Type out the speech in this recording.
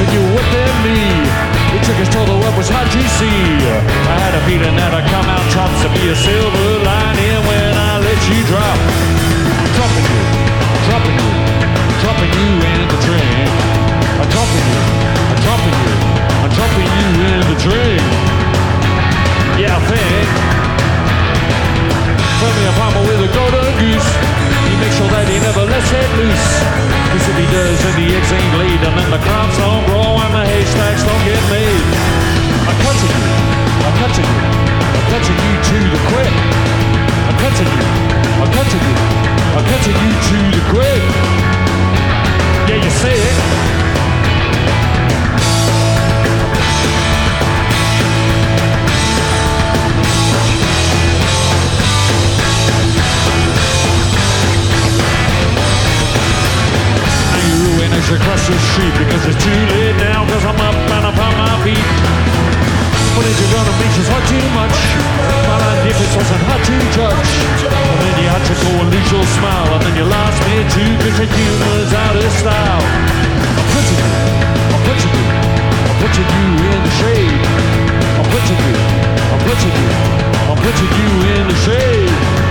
and you whipping me. The chickens told the web was hard to see. I had a feeling that I'd come out tops to be a silver lining when eggs ain't bleeding and the crops don't grow and the haystacks don't get made. I'm cutting you, I'm cutting you, I'm cutting you to the quick. I'm cutting you, I'm cutting you, I'm cutting you to the quick. Yeah, you see it. You ruin as you cross the street because it's too late now because I'm up and I'm on my feet. What is you're gonna make us hot too much? My life it wasn't hot to touch. And then you had to go and lose your smile and then you lost me too because your humor's out of style. I'm putting you, I'm putting you, I'm putting you in the shade. I'm putting you, I'm putting you, I'm putting you in the shade.